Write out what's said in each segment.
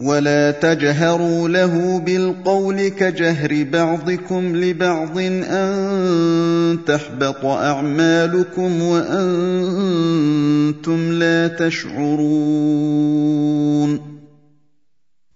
ولا تجهروا له بالقول كجهر بعضكم لبعض ان تحبط اعمالكم وأنتم لا تشعرون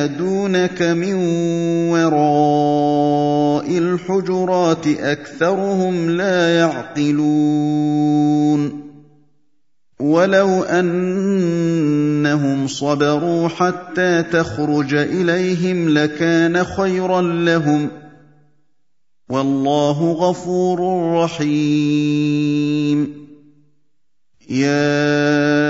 ينادونك من وراء الحجرات أكثرهم لا يعقلون. ولو أنهم صبروا حتى تخرج إليهم لكان خيرا لهم. والله غفور رحيم. يا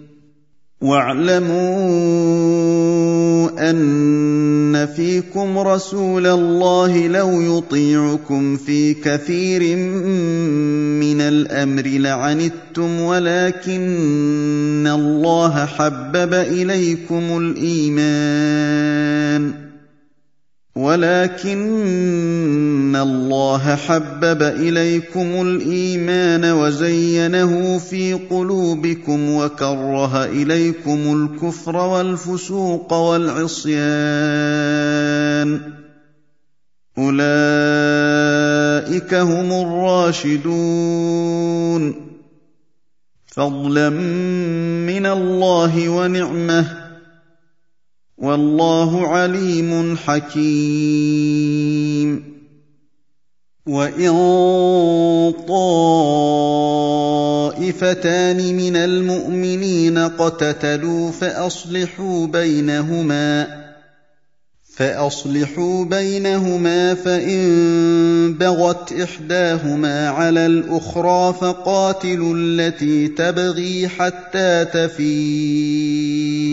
واعلموا أن فيكم رسول الله لو يطيعكم في كثير من الأمر لعنتم ولكن الله حبب إليكم الإيمان. ولكن الله حبب إليكم الإيمان وزينه في قلوبكم وكره إليكم الكفر والفسوق والعصيان. أولئك هم الراشدون. فضلا من الله ونعمة. والله عليم حكيم. وإن طائفتان من المؤمنين اقتتلوا فأصلحوا بينهما فأصلحوا بينهما فإن بغت إحداهما على الأخرى فقاتلوا التي تبغي حتى تفيء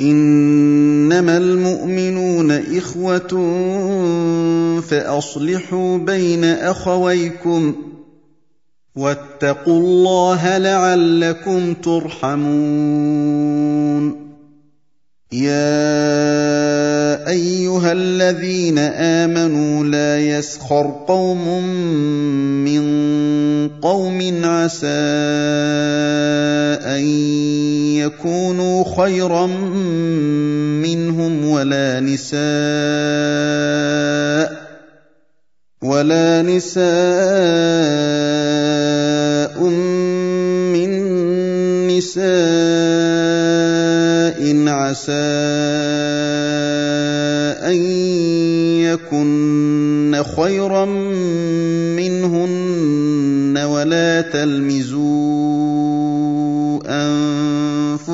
إنما المؤمنون إخوة فأصلحوا بين أخويكم واتقوا الله لعلكم ترحمون. يا أيها الذين آمنوا لا يسخر قوم من قوم عسى أن يكونوا خيرا منهم ولا نساء ولا نساء من نساء عسى أن يكن خيرا منهن ولا تلمزوا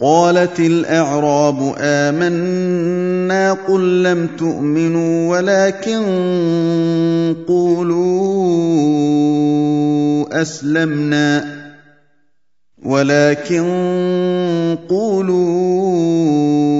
قالت الأعراب آمنا قل لم تؤمنوا ولكن قولوا أسلمنا ولكن قولوا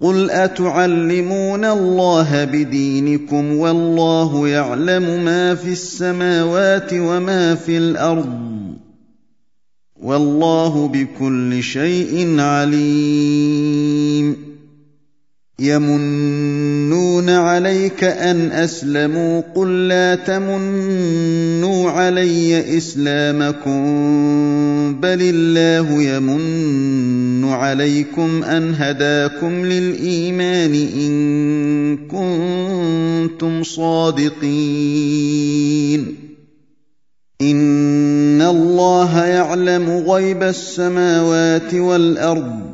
قل اتعلمون الله بدينكم والله يعلم ما في السماوات وما في الأرض والله بكل شيء عليم يمنون عليك ان اسلموا قل لا تمنوا علي اسلامكم بل الله يمن عليكم ان هداكم للايمان ان كنتم صادقين ان الله يعلم غيب السماوات والارض